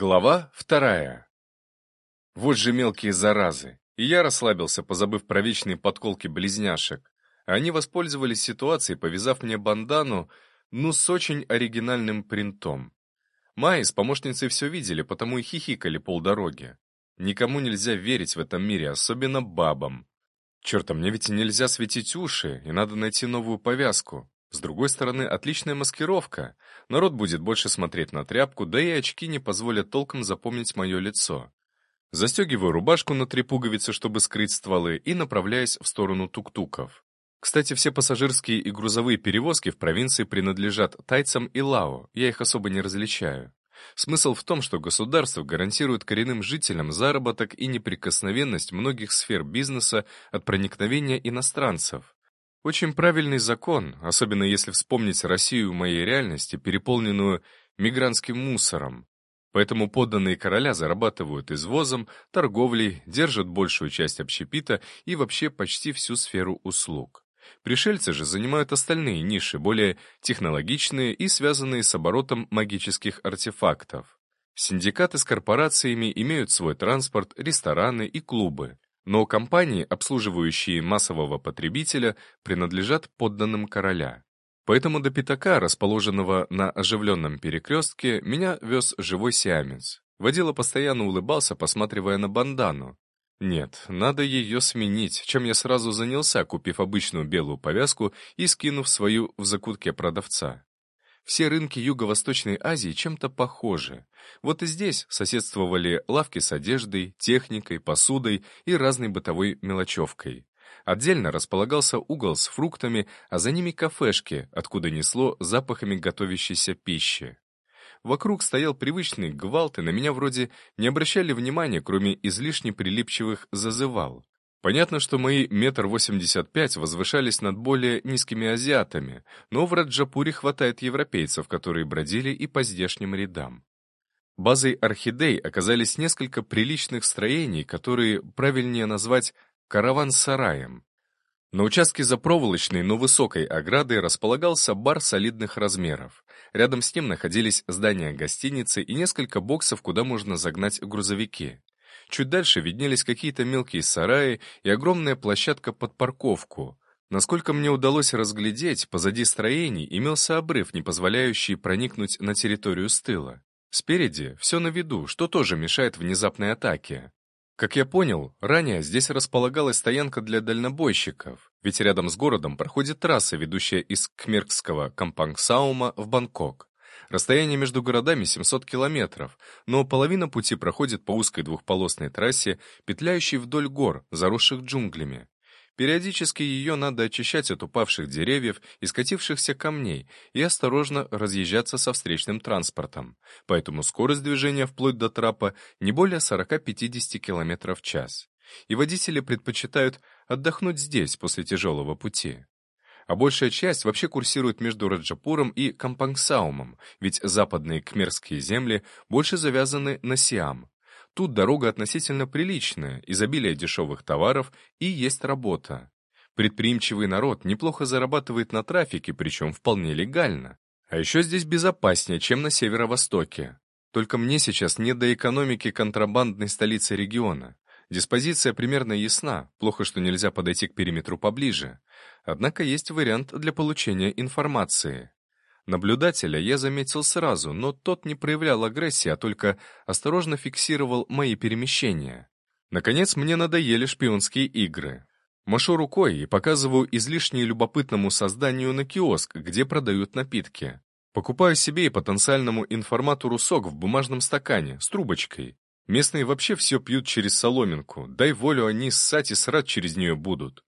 Глава вторая. Вот же мелкие заразы. И я расслабился, позабыв про вечные подколки близняшек. Они воспользовались ситуацией, повязав мне бандану, ну, с очень оригинальным принтом. Майи с помощницей все видели, потому и хихикали полдороги. Никому нельзя верить в этом мире, особенно бабам. Черт, а мне ведь нельзя светить уши, и надо найти новую повязку. С другой стороны, отличная маскировка. Народ будет больше смотреть на тряпку, да и очки не позволят толком запомнить мое лицо. Застегиваю рубашку на три пуговицы, чтобы скрыть стволы, и направляюсь в сторону тук-туков. Кстати, все пассажирские и грузовые перевозки в провинции принадлежат тайцам и лао, я их особо не различаю. Смысл в том, что государство гарантирует коренным жителям заработок и неприкосновенность многих сфер бизнеса от проникновения иностранцев. Очень правильный закон, особенно если вспомнить Россию моей реальности, переполненную мигрантским мусором. Поэтому подданные короля зарабатывают извозом, торговлей, держат большую часть общепита и вообще почти всю сферу услуг. Пришельцы же занимают остальные ниши, более технологичные и связанные с оборотом магических артефактов. Синдикаты с корпорациями имеют свой транспорт, рестораны и клубы. Но компании, обслуживающие массового потребителя, принадлежат подданным короля. Поэтому до пятака, расположенного на оживленном перекрестке, меня вез живой сиамец. Водила постоянно улыбался, посматривая на бандану. Нет, надо ее сменить, чем я сразу занялся, купив обычную белую повязку и скинув свою в закутке продавца. Все рынки Юго-Восточной Азии чем-то похожи. Вот и здесь соседствовали лавки с одеждой, техникой, посудой и разной бытовой мелочевкой. Отдельно располагался угол с фруктами, а за ними кафешки, откуда несло запахами готовящейся пищи. Вокруг стоял привычный гвалт, и на меня вроде не обращали внимания, кроме излишне прилипчивых зазывал. Понятно, что мои метр восемьдесят пять возвышались над более низкими азиатами, но в Раджапуре хватает европейцев, которые бродили и по здешним рядам. Базой орхидей оказались несколько приличных строений, которые правильнее назвать караван-сараем. На участке за проволочной, но высокой оградой располагался бар солидных размеров. Рядом с ним находились здания гостиницы и несколько боксов, куда можно загнать грузовики. Чуть дальше виднелись какие-то мелкие сараи и огромная площадка под парковку. Насколько мне удалось разглядеть, позади строений имелся обрыв, не позволяющий проникнуть на территорию с тыла. Спереди все на виду, что тоже мешает внезапной атаке. Как я понял, ранее здесь располагалась стоянка для дальнобойщиков, ведь рядом с городом проходит трасса, ведущая из Кмеркского Кампангсаума в Бангкок. Расстояние между городами 700 километров, но половина пути проходит по узкой двухполосной трассе, петляющей вдоль гор, заросших джунглями. Периодически ее надо очищать от упавших деревьев и скатившихся камней и осторожно разъезжаться со встречным транспортом, поэтому скорость движения вплоть до трапа не более 40-50 км в час. И водители предпочитают отдохнуть здесь после тяжелого пути а большая часть вообще курсирует между Раджапуром и Кампангсаумом, ведь западные кмерские земли больше завязаны на Сиам. Тут дорога относительно приличная, изобилие дешевых товаров и есть работа. Предприимчивый народ неплохо зарабатывает на трафике, причем вполне легально. А еще здесь безопаснее, чем на северо-востоке. Только мне сейчас не до экономики контрабандной столицы региона. Диспозиция примерно ясна, плохо, что нельзя подойти к периметру поближе. Однако есть вариант для получения информации. Наблюдателя я заметил сразу, но тот не проявлял агрессии, а только осторожно фиксировал мои перемещения. Наконец, мне надоели шпионские игры. Машу рукой и показываю излишне любопытному созданию на киоск, где продают напитки. Покупаю себе и потенциальному информатору сок в бумажном стакане с трубочкой. Местные вообще все пьют через соломинку, дай волю они ссать и срать через нее будут.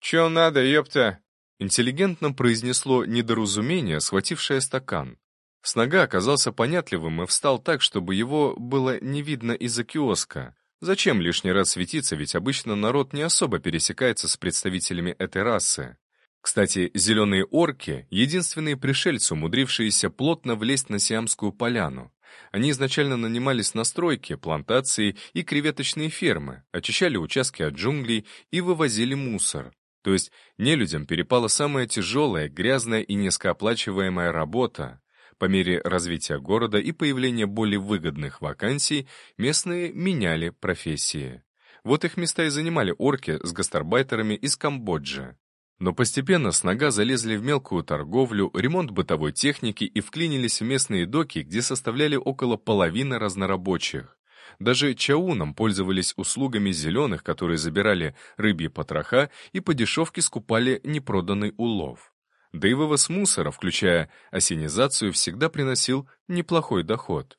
«Че надо, ёпта?» Интеллигентно произнесло недоразумение, схватившее стакан. Снага оказался понятливым и встал так, чтобы его было не видно из-за киоска. Зачем лишний раз светиться, ведь обычно народ не особо пересекается с представителями этой расы. Кстати, зеленые орки — единственные пришельцы, умудрившиеся плотно влезть на Сиамскую поляну. Они изначально нанимались на стройки, плантации и креветочные фермы, очищали участки от джунглей и вывозили мусор. То есть нелюдям перепала самая тяжелая, грязная и низкооплачиваемая работа. По мере развития города и появления более выгодных вакансий, местные меняли профессии. Вот их места и занимали орки с гастарбайтерами из Камбоджи. Но постепенно с нога залезли в мелкую торговлю, ремонт бытовой техники и вклинились в местные доки, где составляли около половины разнорабочих. Даже чауном пользовались услугами зеленых, которые забирали рыбьи потроха и по дешевке скупали непроданный улов. Да и вывоз мусора, включая осенизацию, всегда приносил неплохой доход.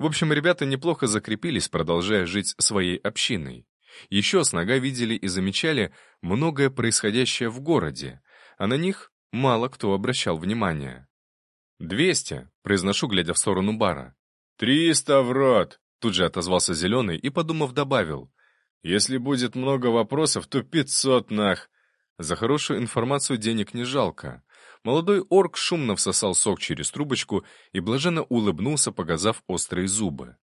В общем, ребята неплохо закрепились, продолжая жить своей общиной. Еще с нога видели и замечали многое происходящее в городе, а на них мало кто обращал внимание. «Двести», — произношу, глядя в сторону бара. «Триста в рот», — тут же отозвался Зеленый и, подумав, добавил. «Если будет много вопросов, то пятьсот нах». За хорошую информацию денег не жалко. Молодой орк шумно всосал сок через трубочку и блаженно улыбнулся, показав острые зубы.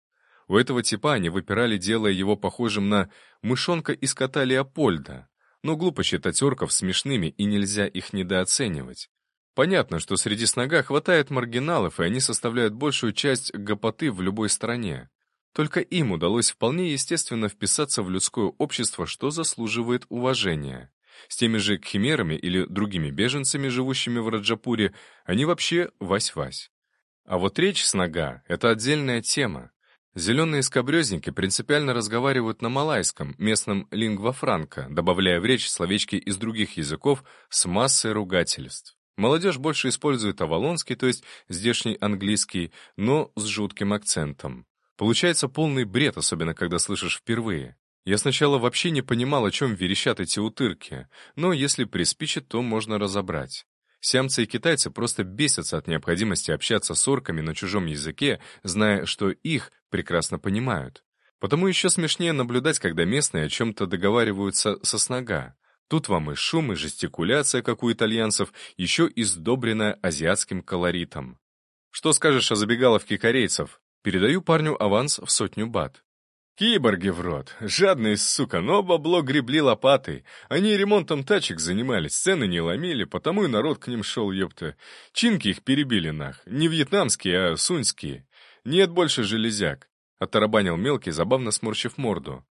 У этого типа они выпирали, делая его похожим на мышонка из кота Леопольда. Но глупо считать орков смешными, и нельзя их недооценивать. Понятно, что среди снога хватает маргиналов, и они составляют большую часть гопоты в любой стране. Только им удалось вполне естественно вписаться в людское общество, что заслуживает уважения. С теми же кхимерами или другими беженцами, живущими в Раджапуре, они вообще вась-вась. А вот речь с это отдельная тема. Зеленые скобрезники принципиально разговаривают на малайском, местном лингва франка, добавляя в речь словечки из других языков с массой ругательств. Молодежь больше использует авалонский, то есть здешний английский, но с жутким акцентом. Получается полный бред, особенно когда слышишь впервые. Я сначала вообще не понимал, о чем верещат эти утырки, но если приспичит, то можно разобрать. Сиамцы и китайцы просто бесятся от необходимости общаться с орками на чужом языке, зная, что их прекрасно понимают. Потому еще смешнее наблюдать, когда местные о чем-то договариваются со снога. Тут вам и шум, и жестикуляция, как у итальянцев, еще и сдобренная азиатским колоритом. Что скажешь о забегаловке корейцев? Передаю парню аванс в сотню бат. Киборги в рот. Жадные, сука, но бабло гребли лопатой. Они ремонтом тачек занимались, цены не ломили, потому и народ к ним шел, ёпта. Чинки их перебили нах. Не вьетнамские, а суньские. Нет больше железяк. Оторобанил мелкий, забавно сморщив морду.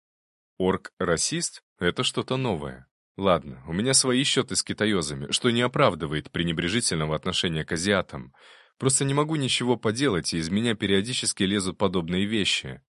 Орк-расист — это что-то новое. Ладно, у меня свои счеты с китаёзами, что не оправдывает пренебрежительного отношения к азиатам. Просто не могу ничего поделать, и из меня периодически лезут подобные вещи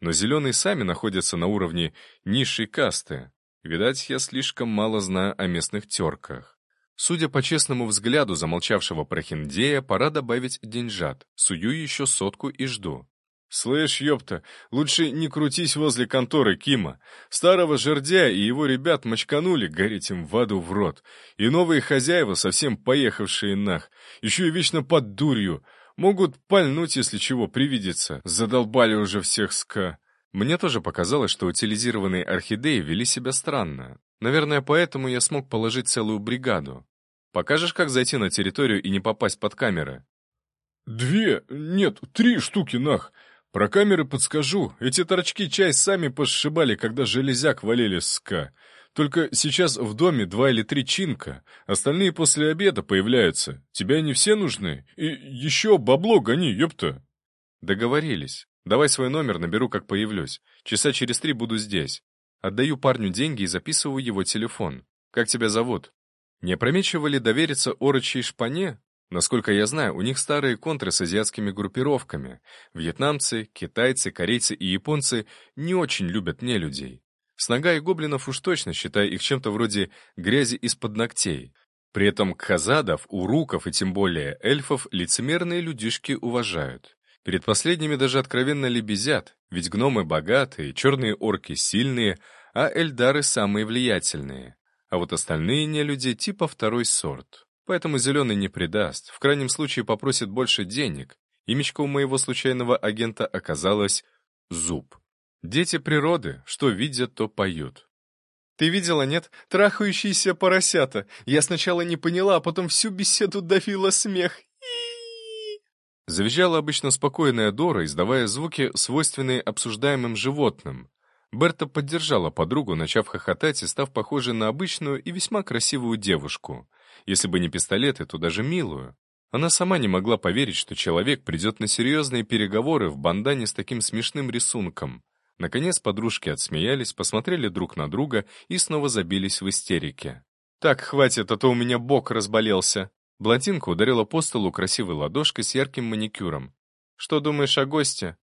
но зеленые сами находятся на уровне низшей касты. Видать, я слишком мало знаю о местных терках. Судя по честному взгляду замолчавшего прохиндея, пора добавить деньжат. Сую еще сотку и жду. «Слышь, ёпта, лучше не крутись возле конторы Кима. Старого жердя и его ребят мочканули, гореть им в аду в рот. И новые хозяева, совсем поехавшие нах, еще и вечно под дурью. Могут пальнуть, если чего привидится. Задолбали уже всех ска. Мне тоже показалось, что утилизированные орхидеи вели себя странно. Наверное, поэтому я смог положить целую бригаду. Покажешь, как зайти на территорию и не попасть под камеры? Две, нет, три штуки, нах. Про камеры подскажу. Эти торчки часть сами пошибали, когда железяк валили ска. Только сейчас в доме два или три чинка, остальные после обеда появляются. Тебе они все нужны? И еще бабло гони, ёпта!» «Договорились. Давай свой номер, наберу, как появлюсь. Часа через три буду здесь. Отдаю парню деньги и записываю его телефон. Как тебя зовут?» Не опрометчиво довериться орочей шпане? Насколько я знаю, у них старые контры с азиатскими группировками. Вьетнамцы, китайцы, корейцы и японцы не очень любят нелюдей. Снога и гоблинов уж точно считая их чем-то вроде грязи из-под ногтей. При этом кхазадов, уруков и тем более эльфов лицемерные людишки уважают. Перед последними даже откровенно лебезят, ведь гномы богатые, черные орки сильные, а эльдары самые влиятельные. А вот остальные нелюди типа второй сорт. Поэтому зеленый не предаст, в крайнем случае попросит больше денег. Имечко у моего случайного агента оказалось «зуб». Дети природы, что видят, то поют. «Ты видела, нет? Трахающиеся поросята. Я сначала не поняла, а потом всю беседу давила смех. Завизжала обычно спокойная Дора, издавая звуки, свойственные обсуждаемым животным. Берта поддержала подругу, начав хохотать и став похожей на обычную и весьма красивую девушку. Если бы не пистолеты, то даже милую. Она сама не могла поверить, что человек придет на серьезные переговоры в бандане с таким смешным рисунком. Наконец подружки отсмеялись, посмотрели друг на друга и снова забились в истерике. «Так, хватит, а то у меня бок разболелся». Блондинка ударила по столу красивой ладошкой с ярким маникюром. «Что думаешь о госте?»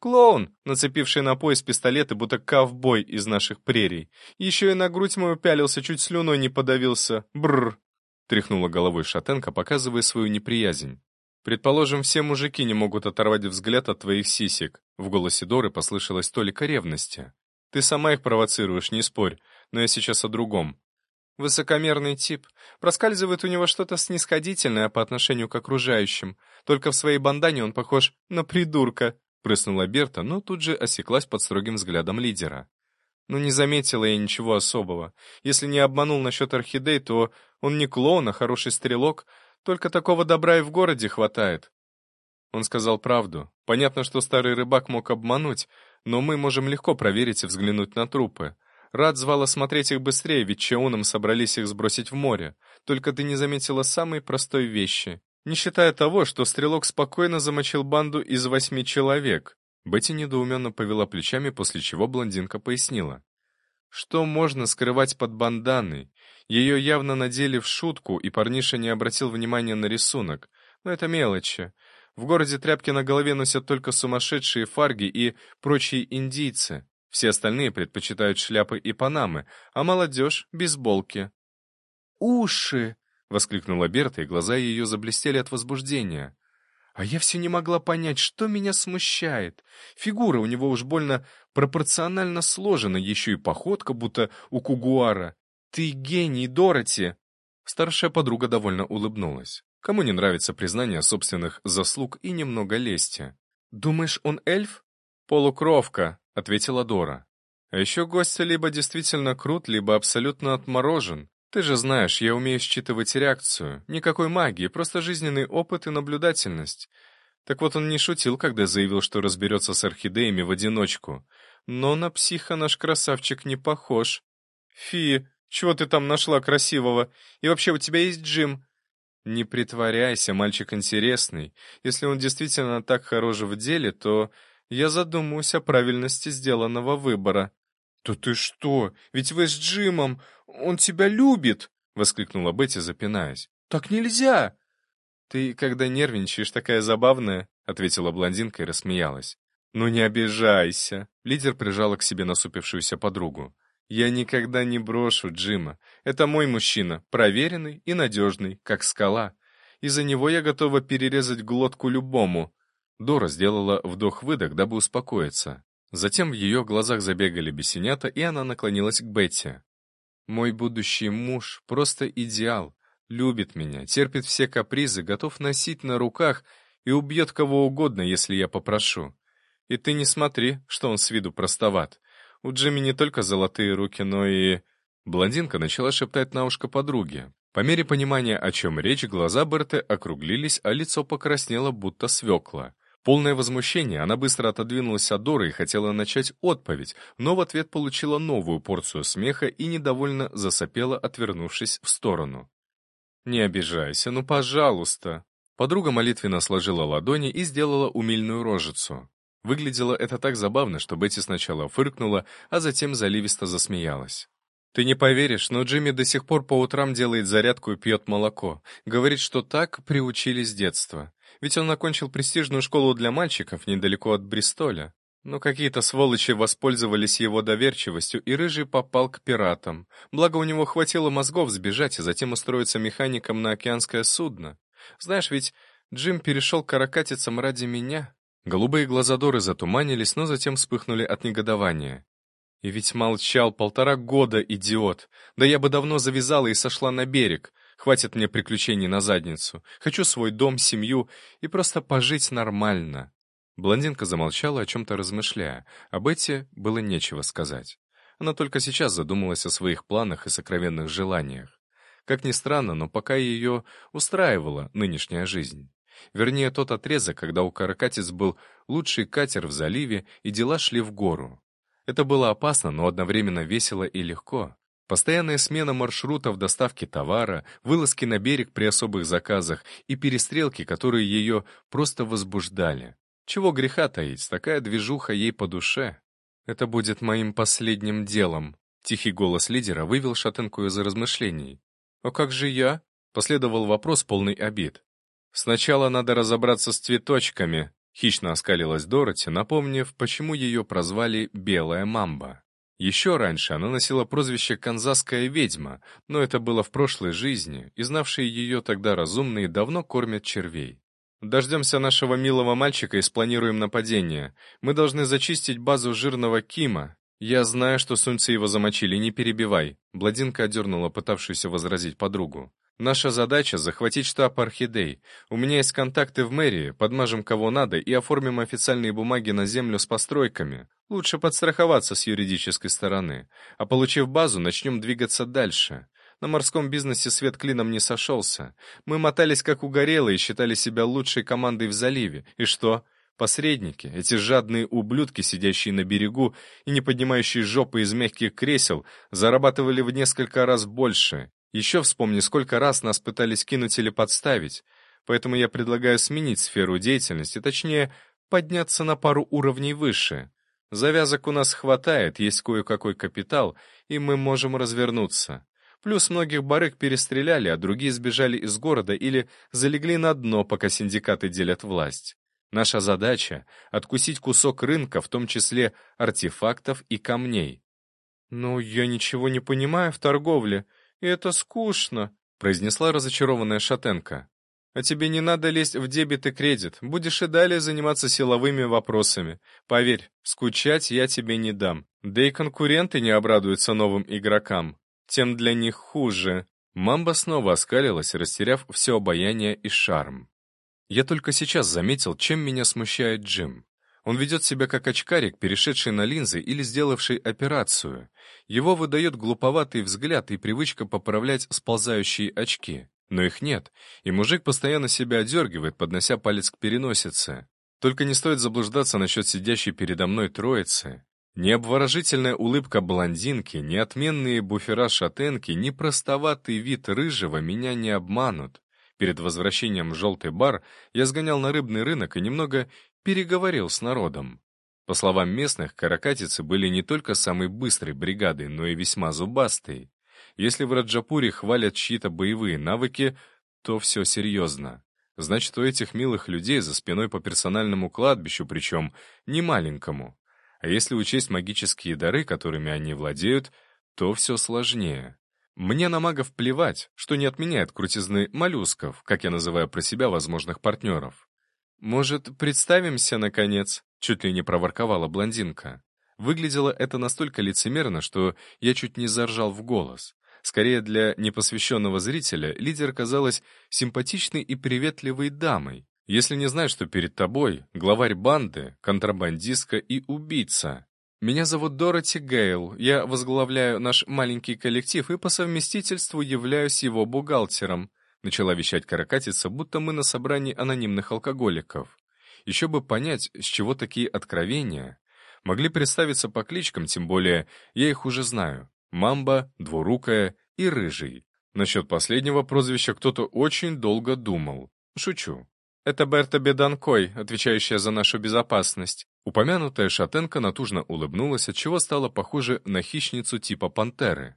«Клоун, нацепивший на пояс пистолет и будто ковбой из наших прерий. Еще и на грудь мою пялился, чуть слюной не подавился. Бррр!» Тряхнула головой шатенка, показывая свою неприязнь. «Предположим, все мужики не могут оторвать взгляд от твоих сисек». В голосе Доры послышалась толика ревности. «Ты сама их провоцируешь, не спорь, но я сейчас о другом. Высокомерный тип. Проскальзывает у него что-то снисходительное по отношению к окружающим. Только в своей бандане он похож на придурка», — прыснула Берта, но тут же осеклась под строгим взглядом лидера. «Ну не заметила я ничего особого. Если не обманул насчет орхидей, то он не клоун, а хороший стрелок. Только такого добра и в городе хватает. Он сказал правду. Понятно, что старый рыбак мог обмануть, но мы можем легко проверить и взглянуть на трупы. Рад звала смотреть их быстрее, ведь Чауном собрались их сбросить в море. Только ты не заметила самой простой вещи. Не считая того, что стрелок спокойно замочил банду из восьми человек. Бетти недоуменно повела плечами, после чего блондинка пояснила. Что можно скрывать под банданой? Ее явно надели в шутку, и парниша не обратил внимания на рисунок. Но это мелочи. В городе тряпки на голове носят только сумасшедшие фарги и прочие индийцы. Все остальные предпочитают шляпы и панамы, а молодежь — бейсболки. «Уши!» — воскликнула Берта, и глаза ее заблестели от возбуждения. А я все не могла понять, что меня смущает. Фигура у него уж больно пропорционально сложена, еще и походка, будто у кугуара. Ты гений, Дороти!» Старшая подруга довольно улыбнулась. Кому не нравится признание собственных заслуг и немного лести? «Думаешь, он эльф?» «Полукровка», — ответила Дора. «А еще гость либо действительно крут, либо абсолютно отморожен. Ты же знаешь, я умею считывать реакцию. Никакой магии, просто жизненный опыт и наблюдательность. Так вот он не шутил, когда заявил, что разберется с орхидеями в одиночку. Но на психа наш красавчик не похож. Фи, чего ты там нашла красивого? И вообще у тебя есть Джим? Не притворяйся, мальчик интересный. Если он действительно так хорош в деле, то я задумаюсь о правильности сделанного выбора. «Да ты что? Ведь вы с Джимом! Он тебя любит!» — воскликнула Бетти, запинаясь. «Так нельзя!» «Ты, когда нервничаешь, такая забавная», — ответила блондинка и рассмеялась. «Ну не обижайся!» — лидер прижала к себе насупившуюся подругу. «Я никогда не брошу Джима. Это мой мужчина, проверенный и надежный, как скала. Из-за него я готова перерезать глотку любому». Дора сделала вдох-выдох, дабы успокоиться. Затем в ее глазах забегали бесенята, и она наклонилась к Бетти. «Мой будущий муж просто идеал, любит меня, терпит все капризы, готов носить на руках и убьет кого угодно, если я попрошу. И ты не смотри, что он с виду простоват. У Джимми не только золотые руки, но и...» Блондинка начала шептать на ушко подруге. По мере понимания, о чем речь, глаза Берты округлились, а лицо покраснело, будто свекла. Полное возмущение, она быстро отодвинулась от Доры и хотела начать отповедь, но в ответ получила новую порцию смеха и недовольно засопела, отвернувшись в сторону. «Не обижайся, ну пожалуйста!» Подруга молитвенно сложила ладони и сделала умильную рожицу. Выглядело это так забавно, что Бетти сначала фыркнула, а затем заливисто засмеялась. «Ты не поверишь, но Джимми до сих пор по утрам делает зарядку и пьет молоко. Говорит, что так приучили с детства. Ведь он окончил престижную школу для мальчиков недалеко от Бристоля. Но какие-то сволочи воспользовались его доверчивостью, и Рыжий попал к пиратам. Благо, у него хватило мозгов сбежать, а затем устроиться механиком на океанское судно. Знаешь, ведь Джим перешел к каракатицам ради меня. Голубые глаза Доры затуманились, но затем вспыхнули от негодования. И ведь молчал полтора года, идиот. Да я бы давно завязала и сошла на берег. Хватит мне приключений на задницу. Хочу свой дом, семью и просто пожить нормально». Блондинка замолчала, о чем-то размышляя, а Бетти было нечего сказать. Она только сейчас задумалась о своих планах и сокровенных желаниях. Как ни странно, но пока ее устраивала нынешняя жизнь. Вернее, тот отрезок, когда у Каракатиц был лучший катер в заливе, и дела шли в гору. Это было опасно, но одновременно весело и легко. Постоянная смена маршрутов доставки товара, вылазки на берег при особых заказах и перестрелки, которые ее просто возбуждали. Чего греха таить, такая движуха ей по душе. Это будет моим последним делом. Тихий голос лидера вывел шатенку из размышлений. «А как же я?» — последовал вопрос полный обид. «Сначала надо разобраться с цветочками», — хищно оскалилась Дороти, напомнив, почему ее прозвали «Белая мамба». Еще раньше она носила прозвище «Канзасская ведьма», но это было в прошлой жизни, и знавшие ее тогда разумные давно кормят червей. «Дождемся нашего милого мальчика и спланируем нападение. Мы должны зачистить базу жирного Кима. Я знаю, что сунцы его замочили, не перебивай», — Бладинка одернула пытавшуюся возразить подругу. Наша задача — захватить штаб Орхидей. У меня есть контакты в мэрии, подмажем кого надо и оформим официальные бумаги на землю с постройками. Лучше подстраховаться с юридической стороны. А получив базу, начнем двигаться дальше. На морском бизнесе свет клином не сошелся. Мы мотались как угорелые считали себя лучшей командой в заливе. И что? Посредники, эти жадные ублюдки, сидящие на берегу и не поднимающие жопы из мягких кресел, зарабатывали в несколько раз больше, еще вспомни, сколько раз нас пытались кинуть или подставить. Поэтому я предлагаю сменить сферу деятельности, точнее, подняться на пару уровней выше. Завязок у нас хватает, есть кое-какой капитал, и мы можем развернуться. Плюс многих барыг перестреляли, а другие сбежали из города или залегли на дно, пока синдикаты делят власть. Наша задача — откусить кусок рынка, в том числе артефактов и камней. «Ну, я ничего не понимаю в торговле», это скучно», — произнесла разочарованная шатенка. «А тебе не надо лезть в дебет и кредит. Будешь и далее заниматься силовыми вопросами. Поверь, скучать я тебе не дам. Да и конкуренты не обрадуются новым игрокам. Тем для них хуже». Мамба снова оскалилась, растеряв все обаяние и шарм. Я только сейчас заметил, чем меня смущает Джим. Он ведет себя как очкарик, перешедший на линзы или сделавший операцию. Его выдает глуповатый взгляд и привычка поправлять сползающие очки. Но их нет, и мужик постоянно себя одергивает, поднося палец к переносице. Только не стоит заблуждаться насчет сидящей передо мной троицы. Ни обворожительная улыбка блондинки, ни отменные буфера шатенки, ни простоватый вид рыжего меня не обманут. Перед возвращением в желтый бар я сгонял на рыбный рынок и немного переговорил с народом. По словам местных, каракатицы были не только самой быстрой бригадой, но и весьма зубастой. Если в Раджапуре хвалят чьи-то боевые навыки, то все серьезно. Значит, у этих милых людей за спиной по персональному кладбищу, причем не маленькому. А если учесть магические дары, которыми они владеют, то все сложнее. Мне на магов плевать, что не отменяет крутизны моллюсков, как я называю про себя возможных партнеров. «Может, представимся, наконец?» — чуть ли не проворковала блондинка. Выглядело это настолько лицемерно, что я чуть не заржал в голос. Скорее, для непосвященного зрителя лидер казалась симпатичной и приветливой дамой, если не знаешь, что перед тобой главарь банды, контрабандистка и убийца. Меня зовут Дороти Гейл, я возглавляю наш маленький коллектив и по совместительству являюсь его бухгалтером. Начала вещать каракатица, будто мы на собрании анонимных алкоголиков. Еще бы понять, с чего такие откровения. Могли представиться по кличкам, тем более я их уже знаю. Мамба, Двурукая и Рыжий. Насчет последнего прозвища кто-то очень долго думал. Шучу. Это Берта Беданкой, отвечающая за нашу безопасность. Упомянутая шатенка натужно улыбнулась, отчего стала похожа на хищницу типа пантеры.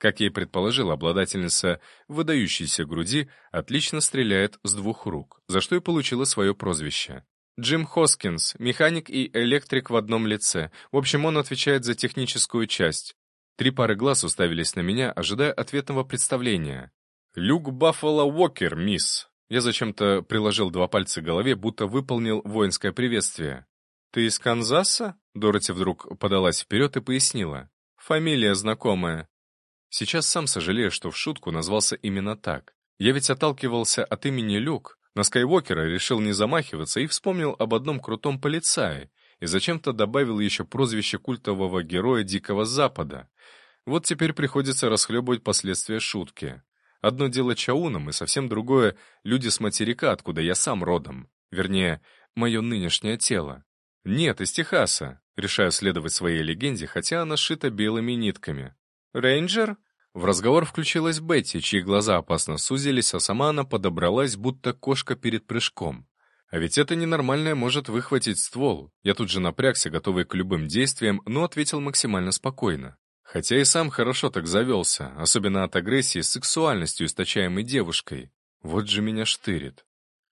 Как ей предположила обладательница выдающейся груди, отлично стреляет с двух рук, за что и получила свое прозвище. Джим Хоскинс, механик и электрик в одном лице. В общем, он отвечает за техническую часть. Три пары глаз уставились на меня, ожидая ответного представления. «Люк Баффало Уокер, мисс!» Я зачем-то приложил два пальца к голове, будто выполнил воинское приветствие. «Ты из Канзаса?» Дороти вдруг подалась вперед и пояснила. «Фамилия знакомая. Сейчас сам сожалею, что в шутку назвался именно так. Я ведь отталкивался от имени Люк, на Скайуокера решил не замахиваться и вспомнил об одном крутом полицае, и зачем-то добавил еще прозвище культового героя Дикого Запада. Вот теперь приходится расхлебывать последствия шутки. Одно дело чаунам, и совсем другое — люди с материка, откуда я сам родом. Вернее, мое нынешнее тело. Нет, из Техаса. Решаю следовать своей легенде, хотя она сшита белыми нитками. «Рейнджер?» В разговор включилась Бетти, чьи глаза опасно сузились, а сама она подобралась, будто кошка перед прыжком. А ведь это ненормальное может выхватить ствол. Я тут же напрягся, готовый к любым действиям, но ответил максимально спокойно. Хотя и сам хорошо так завелся, особенно от агрессии с сексуальностью, источаемой девушкой. Вот же меня штырит.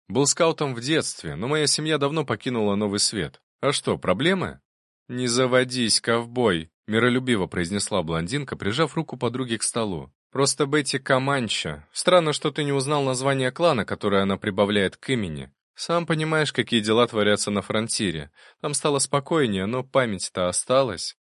Был скаутом в детстве, но моя семья давно покинула Новый Свет. А что, проблемы? «Не заводись, ковбой», — миролюбиво произнесла блондинка, прижав руку подруги к столу. «Просто Бетти Каманча. Странно, что ты не узнал название клана, которое она прибавляет к имени. Сам понимаешь, какие дела творятся на фронтире. Там стало спокойнее, но память-то осталась».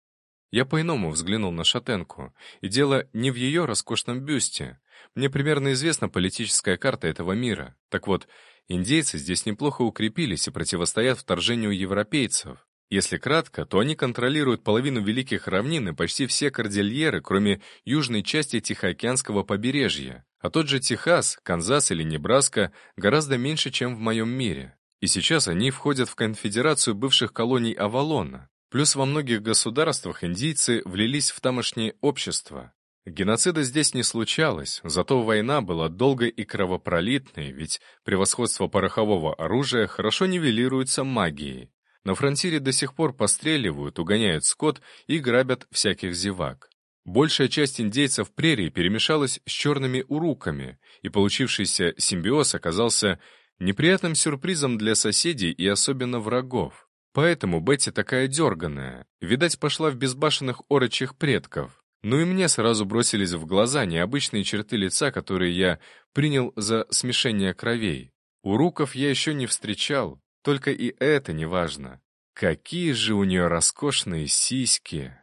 Я по-иному взглянул на шатенку, и дело не в ее роскошном бюсте. Мне примерно известна политическая карта этого мира. Так вот, индейцы здесь неплохо укрепились и противостоят вторжению европейцев. Если кратко, то они контролируют половину Великих равнин и почти все кордильеры, кроме южной части Тихоокеанского побережья. А тот же Техас, Канзас или Небраска гораздо меньше, чем в моем мире. И сейчас они входят в конфедерацию бывших колоний Авалона. Плюс во многих государствах индийцы влились в тамошнее общество. Геноцида здесь не случалось, зато война была долгой и кровопролитной, ведь превосходство порохового оружия хорошо нивелируется магией. На фронтире до сих пор постреливают, угоняют скот и грабят всяких зевак. Большая часть индейцев прерии перемешалась с черными уруками, и получившийся симбиоз оказался неприятным сюрпризом для соседей и особенно врагов. Поэтому Бетти такая дерганая, видать, пошла в безбашенных орочих предков. Ну и мне сразу бросились в глаза необычные черты лица, которые я принял за смешение кровей. Уруков я еще не встречал, только и это не важно. Какие же у нее роскошные сиськи!